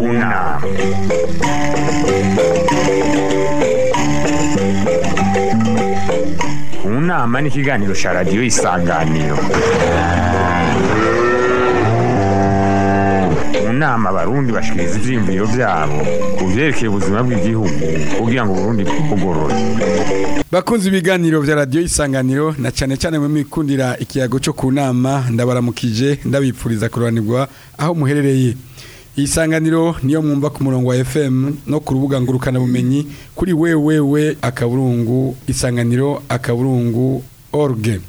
una. unama ni ikiganiro cya radiyo isanganiro mu nama abarundi bashikiriza ivyiyumviro vyabo ku byerekeye ubuzima bw'igihugu kugira ngo uburundi bwugorore bakunze ibiganiro bya radiyo isanganiro na cyane cyane mu mikundira ikiyago cyo ku nama ndabaramukije ndabipfuriza kurobanirwa aho muherereye isanganiro niyo mwumva ku murongo wa FM no ku rubuga ngurukana bumenyi kuri wewewe akaburungu isanganiro akaburungu org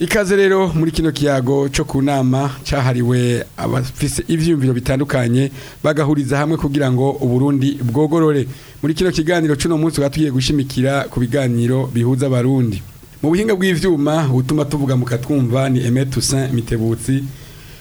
ikaze rero muri kino kiyago cyo ku nama cyahariwe abafise ivyumviro bitandukanye bagahuriza hamwe kugira ngo uburundi bwogorore muri kino kiganiro cuno munsi watugiye gushimikira ku biganiro bihuza abarundi mu buhinga bw'ivyuma butuma tuvuga mukatwumva ni Aimé Mitebutsi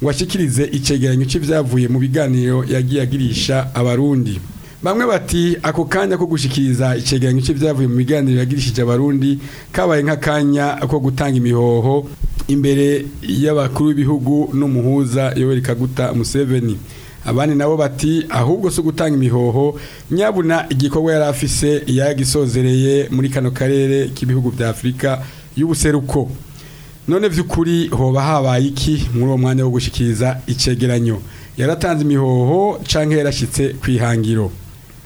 ngo ashyikirize icyegeranyo cy'ibyavuye mu biganiro yagiye agirisha abarundi bamwe bati ako kanya ko gushyikiriza icyegeranyo cy'ibyavuye mu biganiro yagirishije abarundi kabaye nk'akanya ko gutanga imihoho imbere y'abakuru b'ibihugu n'umuhuza yoweri kaguta museveni abandi nabo bati ahubwo si ugutanga imihoho nyabuna igikorwa yari afise yagisozereye muri kano karere k'ibihugu bya afurika y'ubuseruko none by'ukuri hoba habaye iki muri uwo mwanya wo gushyikiriza icyegeranyo yaratanze imihoho cyangwa yarashyitse kwihangiro.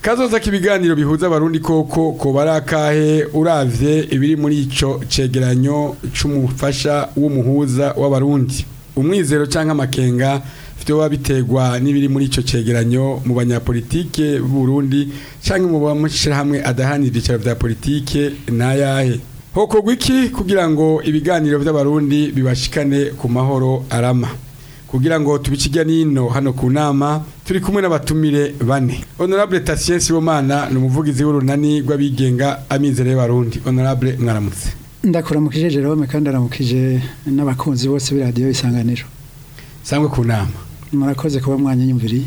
kazoza k'ibiganiro bihuza abarundi koko kuba ari akahe urabye ibiri muri icyo cegeranyo cy'umufasha w'umuhuza w'abarundi umwizero cyangwa amakenga byoba bitegwa n'ibiri muri icyo cegeranyo mu banyapolitike b'uburundi cyangwa mu bamushyirahamwe adahanira ibyicaro bya politike n'ayahe hokorwa iki kugira ngo ibiganiro by'abarundi bibashikane ku mahoro arama kugira ngo tubikijya nino hano ku nama turi kumwe n'abatumire bane honorable Tatien Sibomana ni umuvugizi w'urunani rw'abigenga amizero y'abarundi honorable mwaramutse ndakora Jerome kandi aramukije n'abakunzi bose b'iradiyo isanganiro sangwe ku nama murakoze kuba mwanyiyumviriye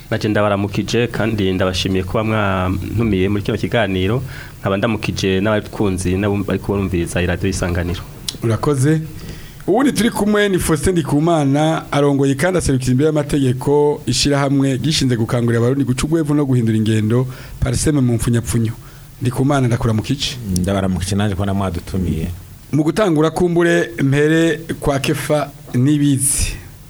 naje ndabaramukije kandi ndabashimiye kuba mwantumiye muri kino kiganiro nkaba ndamukije n'abatwunzi n'abari kubumviriza iradiyo isanganiro urakoze ubundi turi kumwe ni Faustin Ndikumana arongoye kandi aserukira imbere y'amategeko ishyirahamwe gishinze gukangurira abarundi guca ugwevu no guhindura ingendo pariseme mu mfunyapfunyo Ndikumana ndakura mu kice ndabaramukije naje kubona mwadutumiye mu gutangura kumbure mpere kwa kefa n'ibizi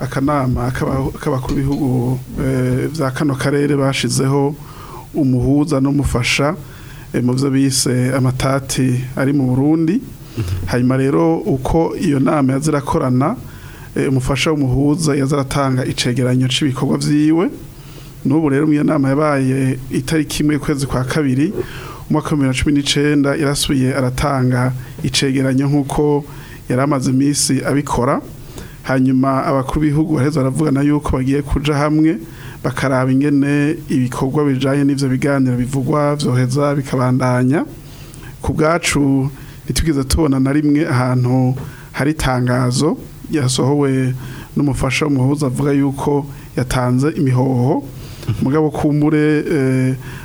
akanama k'abakuru b'ibihugu bya eh, kano karere bashizeho umuhuza n'umufasha mu byo bise amatati ari mu burundi mhm. hanyuma rero uko iyo nama yazira akorana Eh, umufasha w'umuhuza yazaratanga icegeranyo cy'ibikorwa byiwe n'ubu rero iyo nama yabaye itariki imwe y'ukwezi kwa kabiri umwaka wa bibiri na cumi n’icenda yarasuye aratanga icegeranyo nk'uko yari amaze iminsi abikora hanyuma abakuru b'ibihugu baraheza baravugana yuko bagiye kuja hamwe bakaraba ingene ibikorwa bijanye n'ivyo biganiro bivugwa vyoheza bikabandanya ku bwacu ntitwigeze tubona na rimwe ahantu hari itangazo yasohowe n'umufasha w'umuhuza avuga yuko yatanze imihoho mugabo kumure eh,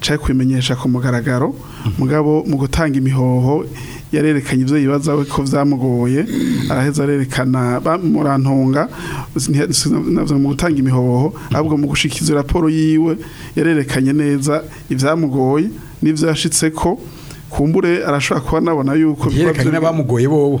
cyari kubimenyesha ku mugaragaro mugabo mu gutanga imihoho yarerekanye ibyo yibaza we ko byamugoye araheza arerekana murantunga mu gutanga imihoho ahubwo mu gushikiza raporo yiwe yarerekanye neza ibyamugoye n'ibyo yashitse ko kumbure arashobora kuba nabona yuko yerekanye n'abamugoye bobo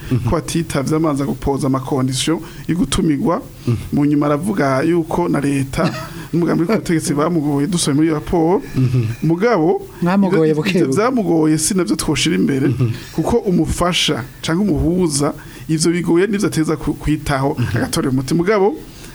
mm-hmm. batitavye amaza gupoza amakondisiyo yo mu nyuma aravuga yuko na leta n'umugambi w'ubutegetsi bamugoye dusohoye muri raporo mugabo byamugoye si nabyo twoshira imbere mhm. kuko umufasha cyangwa umuhuza ibyo bigoye n'ibyo ateza kwitaho mhm. agatorera umuti mugabo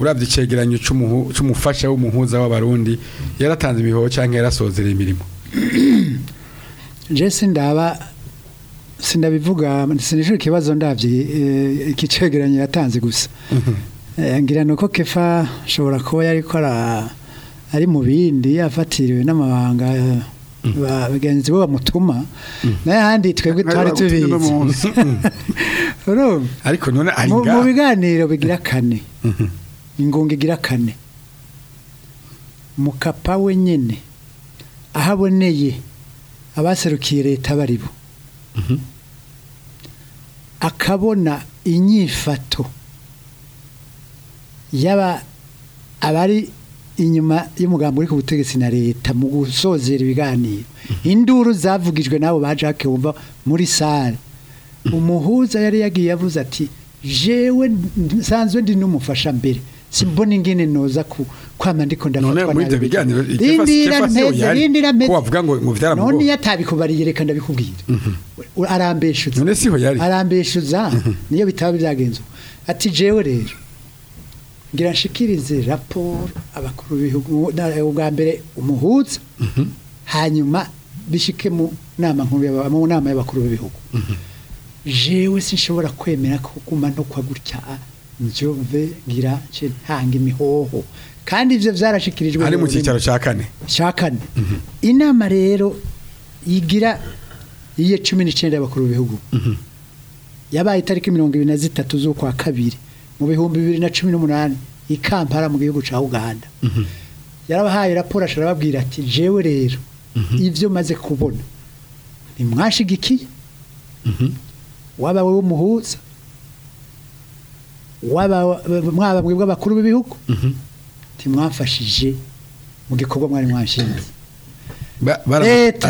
urabye icegeranyo c'umufasha w'umuhuza w'abarundi yaratanze imihoho cyangwa yarasozera imirimo je ndaba sindabivuga sinishura ikibazo ndabye eh, ikicegeranyo yatanze gusa mhm. Eh, ngira ni kefa ashobora kuba yari ko ari mu bindi yafatiriwe n'amabanga eh, mm. bagenzi bo bamutuma mm. nayo ahandi twebwe twari tubizi mu biganiro bigira kane mm-hmm. ingunga igira kane mukapa wenyine nyine aho aboneye abaserukiye leta baribo mm-hmm. akabona inyifato yaba abari inyuma y'umugambo uri ku butegetsi na leta mu gusozera ibiganiro mhm. induru zavugijwe n'abo ba jacques wumva muri sare mhm. umuhuza yari yagiye yavuze ati jewe nsanzwe ndi n'umufasha mbere simbona ingene noza ku kwama ndiko ndafatwa nabi biganiro indira mpeze indira ngo ngo vyaramugo none yatabikubariye reka ndabikubwira mhm. arambeshuza none siho yari arambeshuza niyo bitaba byagenzo ati jewe rero ngira raporo abakuru b'ibihugu ubwa mbere umuhuza mhm. hanyuma bishike mu nama mu nama y'abakuru b'ibihugu mhm. jewe sinshobora kwemera ko guma no kwa gutya njove ngira ntanga imihoho kandi ibyo byarashikirijwe ari mu cyicaro cya kane cya kane mhm. inama rero yigira iye cumi n'icyenda y'abakuru b'ibihugu yabaye itariki mirongo ibiri na zitatu z'ukwa kabiri mu bihumbi bibiri na cumi n'umunani i kampala mu gihugu cya uganda mhm. yarabahaye raporo arababwira ati jewe rero mhm. ibyo maze kubona ntimwashigikiye mhm. waba wowe umuhuza mwaba mwebwe abakuru b'ibihugu ntimwamfashije mu gikorwa mwari mwashinze leta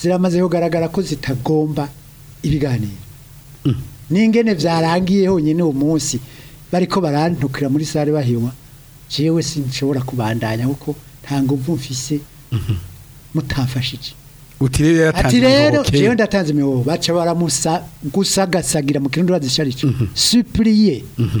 ziramaze kugaragara ko zitagomba ibiganiro n'ingene byarangiye honyine uwo munsi bariko barantukira muri sare bahewa jewe sinshobora kubandanya kuko nta nguvu mfise mhm. mutamfashije ati rero jewe ndatanze imihoho baca baramusagusagasagira mu kirundi bazisharije mhm. supuriye mhm.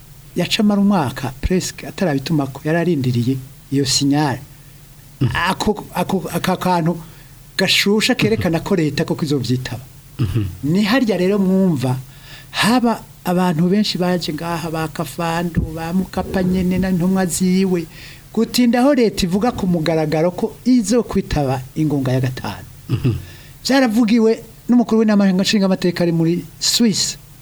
yacamara umwaka presque atarabituma ko yararindiriye iyo sinyari mm. ako kantu gashusha kerekana ko leta koko izobyitaba byitaba mm-hmm. ni harya rero mwumva haba abantu benshi baje ngaha ba kafandu ba mukapa na ntumwa ziwe gutinda aho leta ivuga ku mugaragaro ko izo kwitaba ingunga ya gatanu mhm. byaravugiwe n'umukuru w'inama nshingamateka ari muri Swiss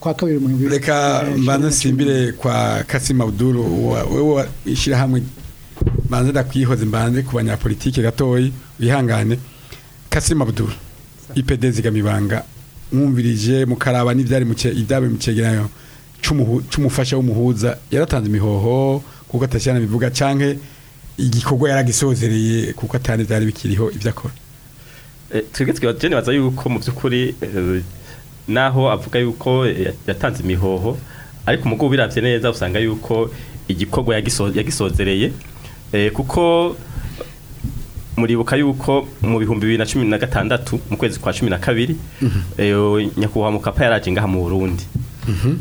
kwa kabiri mu reka mbanze simbire kwa Kasim Abdul wewe ishira hamwe mbanze ndakwihoze mbanze ku banyapolitike gatoyi wihangane Kasim Abdul IPD zigamibanga mwumvirije mukaraba n'ivyari mu ibyabe mu cegeranyo c'umufasha w'umuhuza yaratanze imihoho kuko atashyana bivuga canke igikorwa yaragisozereye kuko atari byari bikiriho ibyo akora eh, twebwe twibwira tunibaza yuko mu by'ukuri eh, naho avuga yuko eh, yatanze imihoho ariko umugabo ubirabye neza usanga yuko igikorwa yagisozereye kuko muribuka yuko mu bihumbi bibiri na cumi na gatandatu mu kwezi kwa cumi na kabiri mhm. nyakubahwa mukapa yaraje ngaha mu burundi mhm.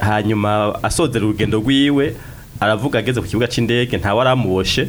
hanyuma asozera urugendo rwiwe aravuga ageze ku kibuga cy'indege ntawe aramuboshe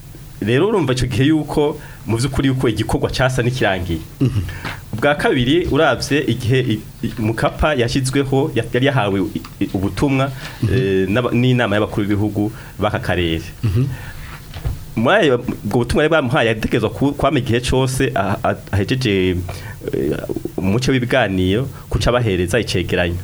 rero urumva icyo gihe yuko mu by'ukuri yuko igikorwa cyasa n'ikirangiye ubwa mm-hmm. kabiri urabye igihe mukapa yashyizweho yari yahawe ubutumwa mm-hmm. eh, n'inama y'abakuru b'ibihugu b'aka karere mm-hmm. ubwo butumwa rero bamuhaye yatekerezwa kwama igihe cyose ahejeje eh, umuce w'ibiganiro kuca bahereza icyegeranyo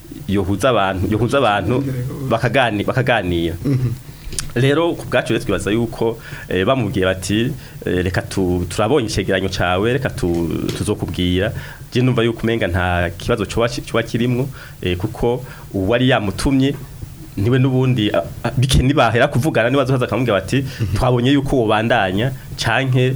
yohuza abantu yohuza abantu bakagani bakaganira mm-hmm. rero ku bwacu rero twibaza yuko eh, bamubwiye bati eh, reka turabonye icyegeranyo cyawe reka tuzokubwira njye numva yuko umenga nta kibazo cyuba kirimwo eh, kuko uwari yamutumye niwe n'ubundi bike nibahera kuvugana niba azohaza akamubwira bati twabonye yuko wobandanya canke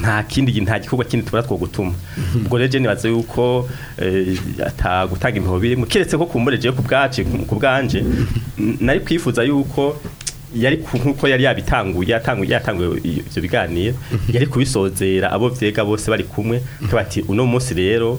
nta kindi nta gikorwa kindi tubona two gutuma hmm. ubwo rero nibaza yuko eh, ata atagutanga imihobo mu keretse ko kumboreje ku bwacu ku bwanje hmm. nari kwifuza yuko yari nkuko yari yabitanguye yatanguye yatanguye ibyo biganiye hmm. yari kubisozera abo vyega bose bari kumwe kabati uno munsi rero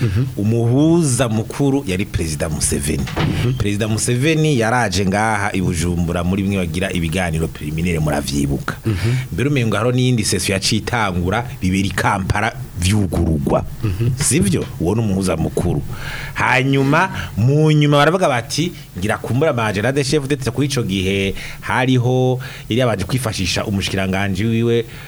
mhm. umuhuza mukuru yari perezida Museveni mhm. perezida Museveni yaraje ngaha ibujumbura muri bimwe bagira ibiganiro preliminaire muravyibuka mhm. mbere umengo haro n’indi session yacitangura bibiri Kampala byugurugwa sibyo uwo ni umuhuzamukuru hanyuma mu nyuma baravuga bati ngira kumbura majerade shefu ndetse kuri icyo gihe hariho iriya baje kwifashisha umushyikiranganje wiwe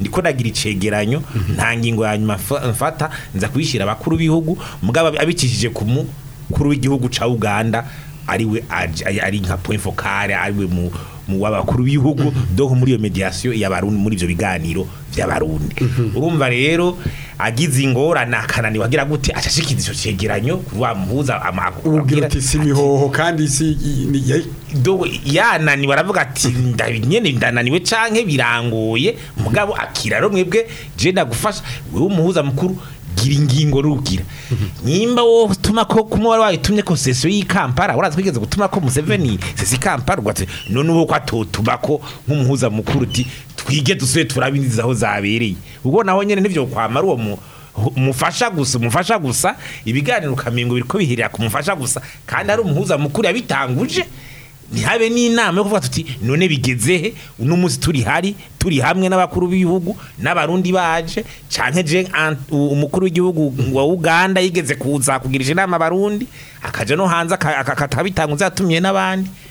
ndiko nagira icegeranyo nta ngingo ya nyuma mfata nza kuyishira bakuru w'abakuru b'ibihugu mugaba abikijije ku mukuru w'igihugu ca Uganda ariwe ari nka point ariwe mu mu wabakuru b'ibihugu mhm. donc muri iyo mediation y'abarundi muri ibyo biganiro by'abarundi mhm. urumva rero agize ingorane akananirwa agira gute acashikiza ico cegeranyo kuva muhuza amakuru ati simihoho kandi si yananiwe aravuga ati nyene ndananiwe canke birangoye mugabo akira rero mwebwe je ndagufasha wewe umuhuza mukuru gira ingingo rugira nimba wowe utuma ko kumwe wari wayitumye ko sesiyo y'ikampara waraza kwigeze gutuma ko museveni sesiyo ikampara ugatse none ubu ko atotuma ko nk'umuhuza mukuru uti twige dusubire turabe indi aho zabereye ubwo naho nyine nibyo kwamara uwo mufasha gusa umufasha gusa ibiganiro ukamengo biriko bihirira kumufasha gusa kandi ari umuhuza mukuru yabitanguje Nihabe n'inama yo kuvuga tuti none bigeze he uno turi hari turi hamwe n'abakuru b'ibihugu n'abarundi baje cyane je umukuru w'igihugu wa Uganda yigeze kuza kugirije inama abarundi akaja no hanze akatabitanga uzatumye n'abandi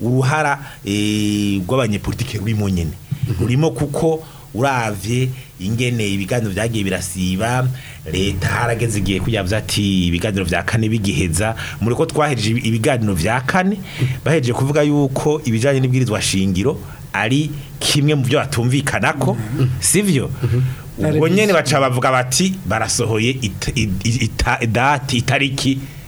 uruhara eh, rw'abanyepolitike rurimo nyine rurimo kuko uravye ingene ibiganiro byagiye birasiba leta harageze igihe kuyavuze ati ibiganiro vya kane bigiheza muri ko twahereje ibiganiro vya kane bahereje kuvuga yuko ibijanye n'ibwirizwa shingiro ari kimwe mu byo batumvikanako sivyo mhm. Mhm. ubwo nyene baca bavuga bati barasohoye dati itariki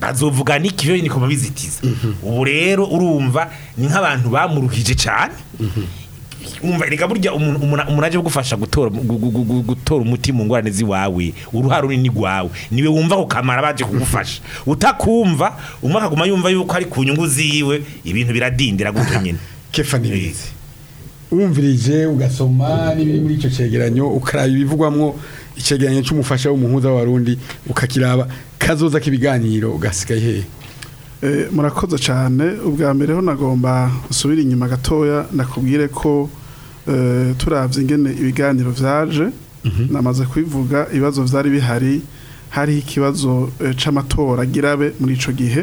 bazovuga n'ikiyo niko babizitiza mhm. ubu rero urumva ni nk'abantu bamuruhije cyane mhm. reka burya umuntu aje gufasha gutora umuti mu ngorane z'iwawe uruhare runini rwawe niwe wumva ko kamara baje kugufasha mhm. utakumva umwe akaguma yumva yuko ari ku nyungu ziwe ibintu biradindira gutyo nyine kefa n'ibizi eh. wumvirije ugasoma n'ibiri muri icyo cyegeranyo ukaraba ibivugwamo icyegeranyo cy'umufasha w'umuhuza w'abarundi ukakiraba kazoza k'ibiganiro ugasigaye hehe eh, murakoze cyane ubwa mbere ho nagomba gusubira inyuma gatoya nakubwire ko eh, turabye ingene ibiganiro byaje mhm. namaze kubivuga ibibazo byari bihari hariho ikibazo eh, cy'amatora girabe muri icyo gihe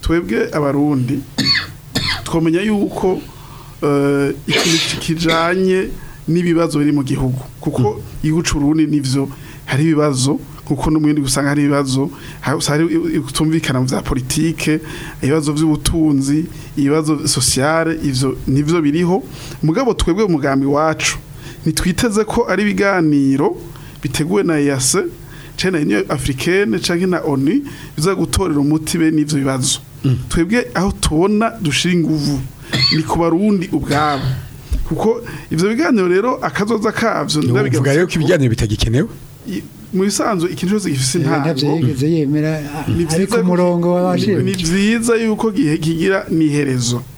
twebwe abarundi twamenya yuko eh, ikintu kijanye n'ibibazo biri mu gihugu kuko igihugu c'urundi nivyo hari ibibazo kuko n'umwindi usanga hari ibibazo hari utumvikana mu za politike ibibazo by'ubutunzi ibibazo sociale ivyo nivyo biriho mugabo twebwe umugambi wacu nitwiteze ko ari ibiganiro biteguwe na EAC cyane na Africaine canke na ONU biza gutorera umuti be n'ivyo bibazo mm. twebwe aho tubona dushira inguvu ni ku barundi ubwabo kuko ibyo biganiro rero akazoza kavyo ndabigavuga ko ibiganiro bitagikenewe mu bisanzwe ikintu cyose gifite intango ah, ni byiza yuko kigira n'iherezo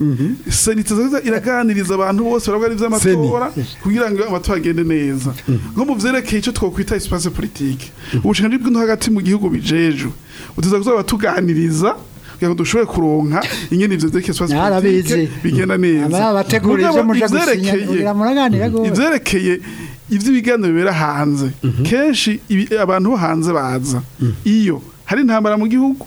mhm. seniteza iraganiriza abantu bose barabwa ivy'amatora kugira ngo amatora agende neza nko mu byerekeye icyo twakwita espace politike ubushinjacyaha bw'intu hagati mu gihugu bijejwe utuza kuzaba tuganiriza kugira ngo dushobore kuronka ingene ivyo vyerekeye espace politike bigenda mm. neza ivyerekeye ivy'ibiganiro bibera hanze mhm. kenshi abantu bo hanze baza mhm. iyo hari intambara mu gihugu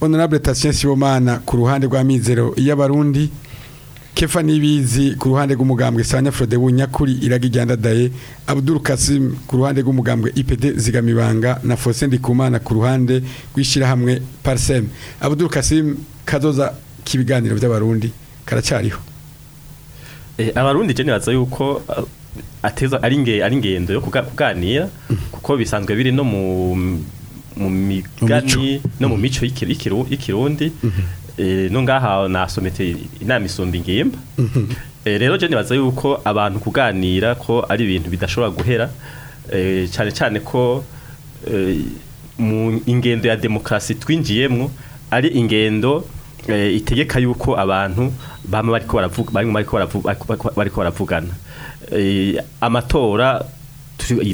honorable Tatien Sibomana ku ruhande rwa mizero y'abarundi Kefa Nibizi ku ruhande rw'umugambwe Sanya Frodebu Nyakuri iragijyanda daye Abdul Kasim ku ruhande rw'umugambwe IPD Zigamibanga na Fose Ndikumana ku ruhande rw’ishyirahamwe hamwe Parsem Abdul Kasim kazoza kibiganiro by'abarundi karacariho eh, abarundi je nibaza yuko eh, ateza ari ngendo yo kuganira mm. kuko bisanzwe biri no mu mu migani no mu mm-hmm. mico y'ikirundi mm-hmm. eh, no ngaha nasomete inama isumba ingimba mm-hmm. eh, rero je nibaza yuko abantu kuganira ko ari ibintu bidashobora guhera eh, cyane cyane ko mu ingendo ya demokarasi twinjiyemo ari ingendo itegeka yuko abantu bamwe bari bariko baravugana amatora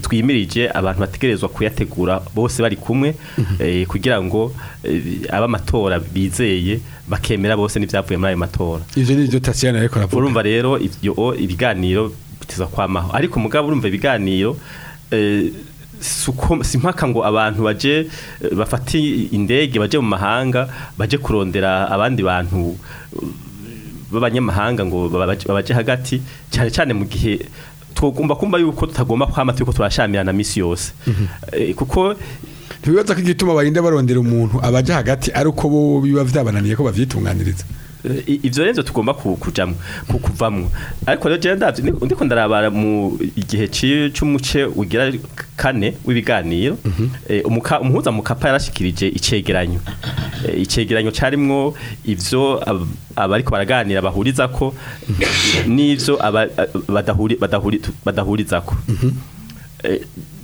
twimirije abantu bategerezwa kuyategura bose bari kumwe mhm. eh, kugira ngo eh, ab'amatora bizeye bakemera bose n'ibyavuye muri ayo matora ibyo ni ibyo tasiyana ariko aravuga urumva rero ibiganiro biteza kwamaho ariko mugabo urumva ibiganiro eh, si mpaka ngo abantu baje bafate indege baje mu mahanga baje kurondera abandi bantu b'abanyamahanga ngo babaje hagati cyane cyane mu gihe tugomba kumva yuko tutagomba kwamata yuko turashamirana misi yose mhm. eh, kuko ntibibaza ko igituma barinde barondera umuntu abajya hagati ari uko bo biba byabananiye ko babyitunganiriza Eh, ivyo rezo tugomba kujamwo kuvamwo ariko rero je ndavye ndiko ndarabara mu igihe c'umuce ugira kane w'ibiganiro mhm. eh, umuhuza mu kapa yarashikirije icegeranyo eh, icegeranyo carimwo ivyo abariko baraganira bahuriza ko mhm. n'ivyo badahuriza ko mhm.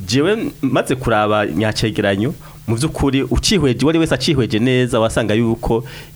jewe maze kuraba nyacegeranyo mu by'ukuri ucihweje wari wese acihweje neza wasanga yuko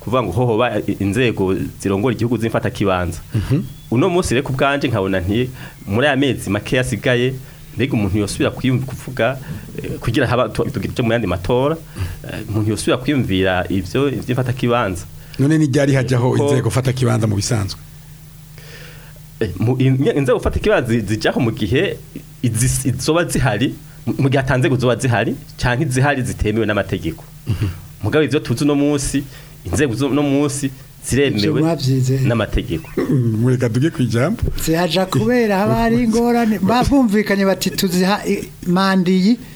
kuvuga ngo hohoba inzego zirongora igihugu z'imfata kibanza mhm. uno munsi reka ubwanje nkabona nti muri aya mezi make yasigaye mbega umuntu yosubira kuvuga eh, kugira haba tugira ibyo mu yandi matora eh, umuntu yosubira kwiyumvira ibyo by'imfata kibanza none ni hajyaho inzego fata kibanza mu bisanzwe eh, inzego fata kibanza zijyaho mu gihe zoba zihari mu gihe atanzego zoba zihari cyangwa izihari zitemewe n'amategeko mhm. mugabe ibyo tuzi uno munsi inzego no munsi ziremewe n'amategeko mureka mm-hmm. duge ku ijambo zihaja kubera haba hari ingorane bati tuziha mandiyi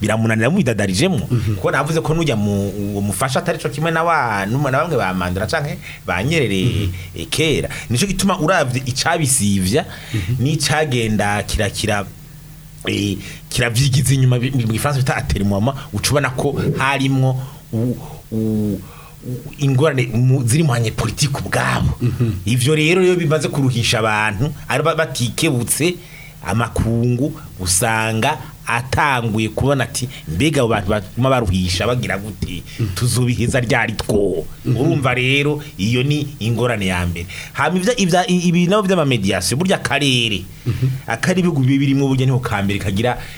biramunanira mubidadarijemwo mhm. kuko navuze ko nujya mufasha atari cyo kimwe na bamwe ba mandura canke banyerere eh, kera nico gituma uravye icabisivya n'icagenda kirakira Eh, kiravyigiza inyuma mu gifaransa bita aterimoma ucubona ko harimo ingorane ziri mu banyepolitike ubwabo mhm. Ibyo rero iyo bimaze kuruhisha abantu ari batikebutse amakungu usanga atanguye kubona ati mbega abo batuma baruhisha bagira gute tuzubihiza ryari two urumva rero iyo ni ingorane ya mbere ibi nabo by'amamediyasiyo burya akarere akaribihugu bibiri mu bugeni ka mbere kagira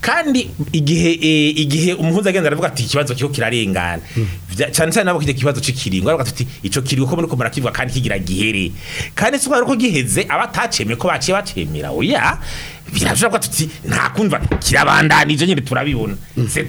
kandi igihe e, igihe umuhuza agenda aravuga ati ikibazo cyo kirarengana mhm. cyane cyane nabo kije kibazo c'ikiringo aravuga ati ico kiringo ko muri ko marakivuga kandi kigira gihere kandi se ko giheze abatacemeye ko baciye bacemera oya birashobora kuba tuti nta kumva kirabandanije nyine turabibona mhm. c'est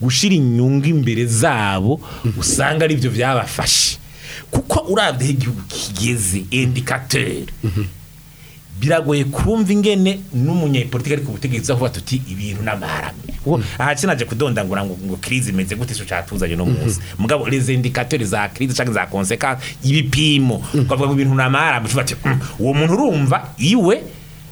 gushira inyungu imbere zabo usanga ari byo byabafashe kuko uravye igihugu kigeze indicateur biragoye kumva ingene n'umunyepolitike ari ku aho batuti ibintu n'amaharamwe hmm. aha kinaje kudondangura ngo ngo crise imeze gute ico cyatuzanye no hmm. munsi mugabo les indicateurs za crise cyangwa za conséquence ibipimo kwavuga hmm. ibintu n'amaharamwe tubati uwo muntu urumva iwe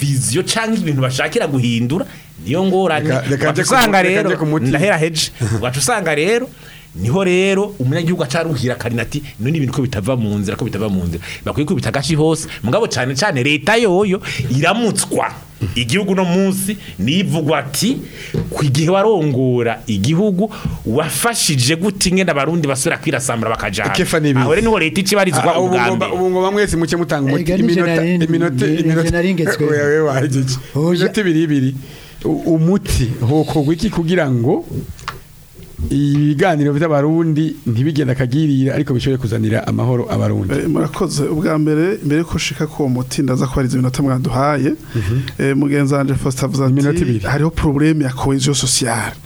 viziyo canke ibintu bashakira guhindura niyo ngorane usanga rero ndahera heje wacu usanga rero niho rero umunyagihugu acaruhira karina ati ni ibintu ko bitava mu nzira ko bitava mu nzira bakwiye kubita agashi hose mugabo cyane cyane leta yoyo iramutswa igihugu no munsi nivugwa ati ku gihe warongora igihugu wafashije gute ingenda abarundi basubira kwirasambura bakajana aho niho leta ikibarizwa ah, ah, ubwambe ubu ngo bamwese muke mutanga umuti iminota iminota iminota ibiri ibiri umuti hokorwa iki kugira ngo ibiganiro by'abarundi ntibigenda akagirira ariko bishobore kuzanira amahoro abarundi eh, murakoze ubwa mbere mbere ko ushika ko uwo muti ndaza ko hari minota mwaduhaye mhm. eh, mugenzi wanjye faustin avuze ati hariho porobuleme ya koheziyo sosiyale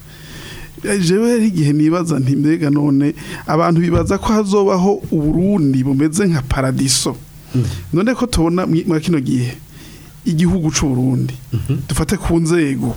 eh, jewe igihe nibaza ntimbega none abantu bibaza ko hazobaho uburundi bumeze nka paradiso mhm. none ko tubona mwa kino gihe igihugu cy'uburundi mhm. dufate ku nzego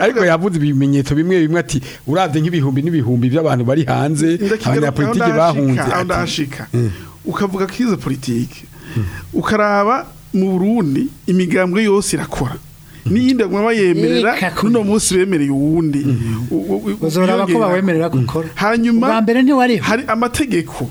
ariko yavuze ibimenyetso bimwe bimwe ati uravye nk'ibihumbi n'ibihumbi by'abantu bari hanze abanyapolitiki bahunze mm. ukavuga ko izo politike ukaraba mu burundi imigambwe yose irakora n'iyindi baguma bayemerera n'uno munsi bemereye uwundi mm-hmm. mm-hmm. hanyuma hari amategeko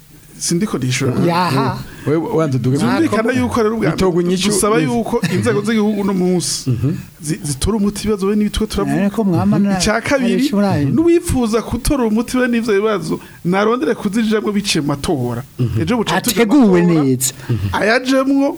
sindiko ndishura yaha eh, wewe wanze duke ah, yuko rero ubwa bitogo nyicyo yuko inzego z'igihugu no munsi mhm. zitora umuti bibazo be nibitwe turavuga eh, cya kabiri n'uwifuza kutora umuti we nivyo bibazo narondere kuzijamwe biciye matora mhm. ejo buca ateguwe neza mhm. ayajemwo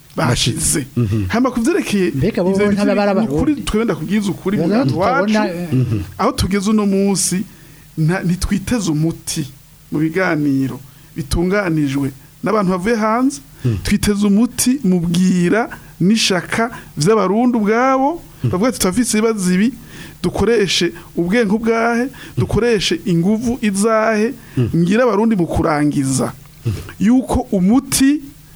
bashize mm-hmm. hamba kuvyerekeye ukuri twenda kubwiza ukuri mu wacu eh. mm-hmm. aho tugeze uno munsi ntitwiteze umuti mu biganiro bitunganijwe n'abantu bavuye hanze mm. twiteze umuti mubwira n'ishaka vy'abarundi ubwabo bavuga serivisi ziba zibi dukoreshe ubwenge ubwahe dukoreshe inguvu izahe hmm. ngira abarundi mu kurangiza hmm. yuko umuti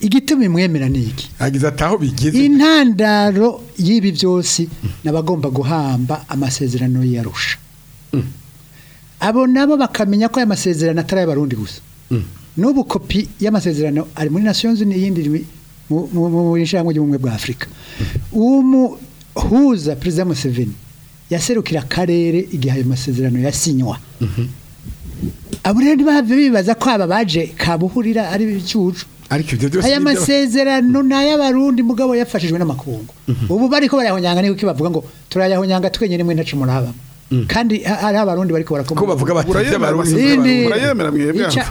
igituma imwemera ni iki agize ataho bigeze intandaro y'ibi byose n'abagomba guhamba amasezerano yarusha abo nabo bakamenya ko aya masezerano atari ay'abarundi gusa n'ubu kopi y'amasezerano ari muri nasiyonzi n'iyindi mu ishyirahamwe ry'ubumwe bwa afurika uwo muhuza perezida museveni yaserukira karere igihe ayo masezerano yasinywa mhm. abo rero ntibahave bibaza ko aba baje kabuhurira ari ibicucu aya masezerano ni ay'abarundi mugabo yafashijwe n'amakungu mhm. ubu bari ko barayahonyanga niko bavuga ngo turayahonyanga twenyine mwe ntacu murabamo Mm. kandi ari abarundi bariko barakomeza ko bavuga bati abarundi mwebwe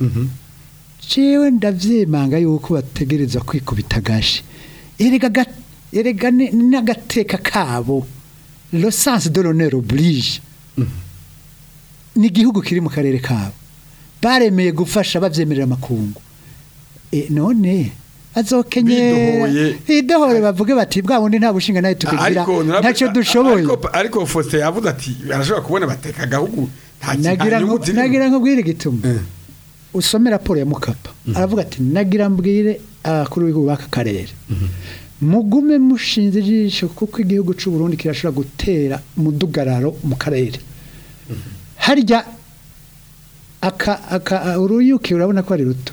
uh-huh. jewe ndavyemanga yuko bategereza kwikubita gashe erega n'agateka kabo losansi do lonero burije mm-hmm. ni igihugu kiri mu karere kabo baremeye gufasha babyemerera amakungu e, none azokenye idohore bavuge bati bwa bundi nta bushinga nawe tukagira ntacyo dushoboye ariko Faustin yavuze ati arashobora kubona bateka agahugu nagira nkubwire gituma eh. usome raporo ya mukapa mhm. aravuga ati nagira mbwire abakuru b'igihugu b'aka karere mhm. mugume mushinze ijisho kuko igihugu cy'u Burundi kirashobora gutera mudugararo mu karere mhm. harya uruyuki urabona ko ari ruto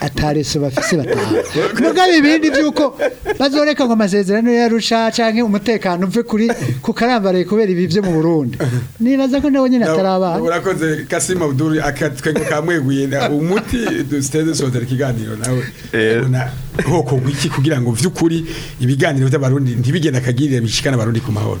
atareso bafise batanga mugabo ibindi by'uko bazoreka ngo amasezerano ya cyangwa umutekano uve kuri ku karambaraye kubera ibi byo mu burundi nibaza ko nabo nyine atarabana urakoze kasima buduri aka twego kamweguye umuti dusiteze dusohotera ikiganiro nawe eh. ubona hoko kugira ngo byukuri ibiganiro by'abarundi ntibigenda kagirira bishikana abarundi ku mahoro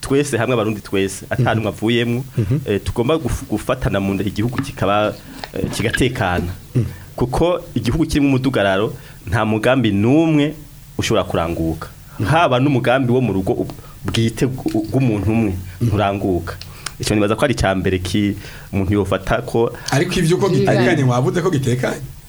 twese hamwe abarundi twese atanu mhm. avuyemo mhm. tugomba gufatana mu nda igihugu kikaba kigatekana mhm. kuko igihugu kirimo umudugararo nta mugambi n'umwe ushobora kuranguka haba n'umugambi wo mu rugo bwite bw'umuntu umwe nturanguka icyo nibaza ko ari icya mbere ki umuntu yofata ko ariko ibyo uko gitekanye wavuze ko gitekanye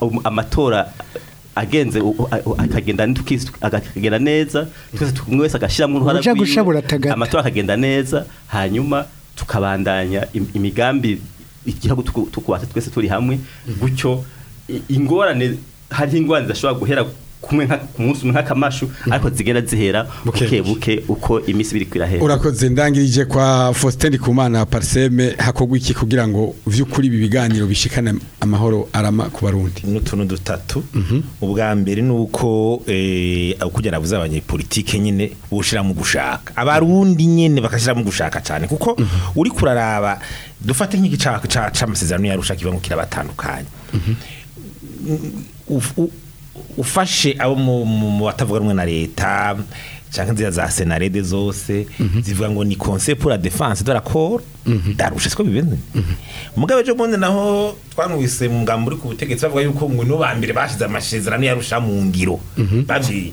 um, amatora agenze akagenda akagenda neza twese umwe wese agashyiramo uruhara amatora akagenda neza hanyuma tukabandanya imigambi igihugu tukubatse twese turi hamwe mm. gutyo ingorane hari ingorane zashobora guhera kumwe nk'umunsi nk'akamashu mhm. ariko zigera zihera buke buke uko iminsi biri kwirahera urakoze ndangirije kwa Faustin Kumana Parseme hakogwa iki kugira ngo vy'ukuri ibi biganiro bishikane amahoro arama ku barundi n'utuntu dutatu mhm. ubwa mbere nuko eh kujya navuze abanyepolitike nyene bushira mu gushaka abarundi nyene bakashira mu gushaka cyane kuko mhm. uri kuraraba dufate nk'igicaka c'amasezerano yarusha kibamukira batandukanye ufashe abo mu batavuga rumwe na leta cyangwa nziza za senarede zose zivuga ngo ni concept pour la défense de darushe siko bibeze mugabe cyo bonde naho twanwise mu ngambo uri ku butegetsi bavuga yuko ngo no bambere bashize amashezerano yarusha mu ngiro baje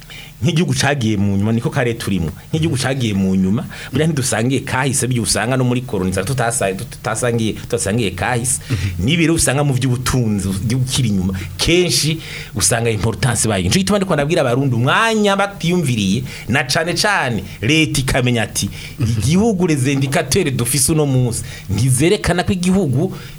nk'igihugu cagiye mu nyuma niko kare turimo nk'igihugu cagiye mu nyuma burya ntidusangiye kahise byo usanga no muri koroniza tutasangiye tutasangiye tutasangiye kahise mhm. nibire usanga mu by'ubutunzi by'ukiri inyuma kenshi usanga importance bayo nje ituma ndiko ndabwira abarundi umwanya batiyumviriye na cane cane leta ikamenya ati igihugu les indicateurs dufise uno munsi ntizerekana ko igihugu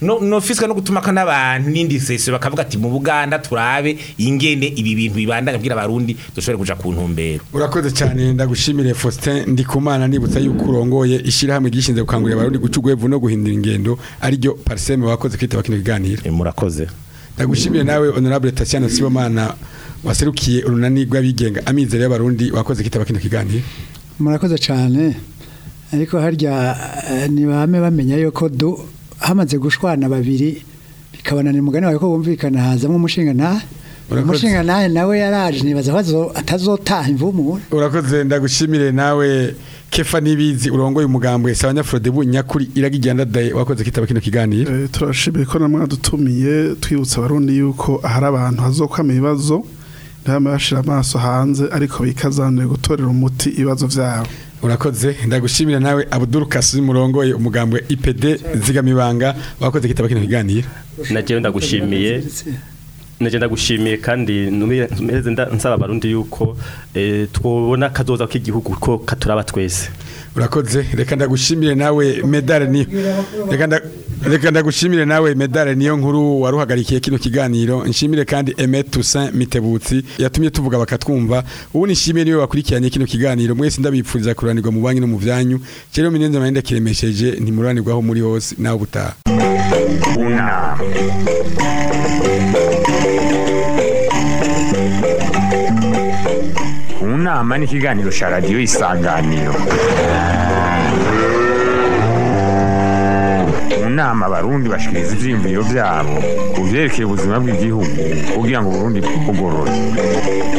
no fiska no gutuma kana abantu nindi sese bakavuga ati mu Buganda turabe ingene ibi bintu bibandanya kugira abarundi dushobora kuja ku ntumbero urakoze cyane ndagushimire Faustin kumana nibutsa yukurongoye ishirahamwe gishinze gukangurira abarundi gucugwevu no guhindura ingendo ariryo ryo Parseme wakoze kwitaba kino murakoze ndagushimiye nawe honorable Tatiana Sibomana waserukiye urunani rw'abigenga amizero y'abarundi wakoze kitaba kino kiganiro murakoze cyane ariko harya eh, ntibame bamenya yuko hamaze gushwana babiri bikabananira umugani wawe ko bumvikana hazamo umushinga nta umushinga nawe nawe yaraje nibaza ko atazotaha imvumu urakoze ndagushimire nawe kefa nibizi urongoye umugambwe sabanyafrode bunyakuri iragijyana daye wakoze kitaba kino kiganiro eh turashimiye ko namwe dutumiye twibutsa barundi yuko ahari abantu hazokama ibibazo ntama bashira amaso hanze ariko bikazanuye gutorera umuti ibibazo byawe: urakoze ndagushimira nawe Abdul Kasim murongoye umugambwe IPD zigamibanga wakoze kitaba kino kiganiro naje ndagushimiye nagenda gushimiye kandi nsaba abarundi yuko eh, twobona akazoza k'igihugu ko katuraba twese urakoze reka ndagushimire nawe medale niyo reka ndagushimire nawe medale niyo nkuru waruhagarikiye kino kiganiro nshimire kandi Aime Toussaint Mitebutsi yatumye tuvuga bakatwumva ubu nishimiye niwe wakurikiranye kino kiganiro mwese ndabipfuriza kuranirwa mu banki no mu vyanyu cyero minenze amahenda kiremesheje ntimuranirwaho muri hose nawe ubutaha nama n'ikiganiro cya radiyo isanganiro mu nama abarundi bashikiriza ivyiyumviro vyabo ku vyerekeye ubuzima bw'igihugu kugira ngo uburundi bwugorore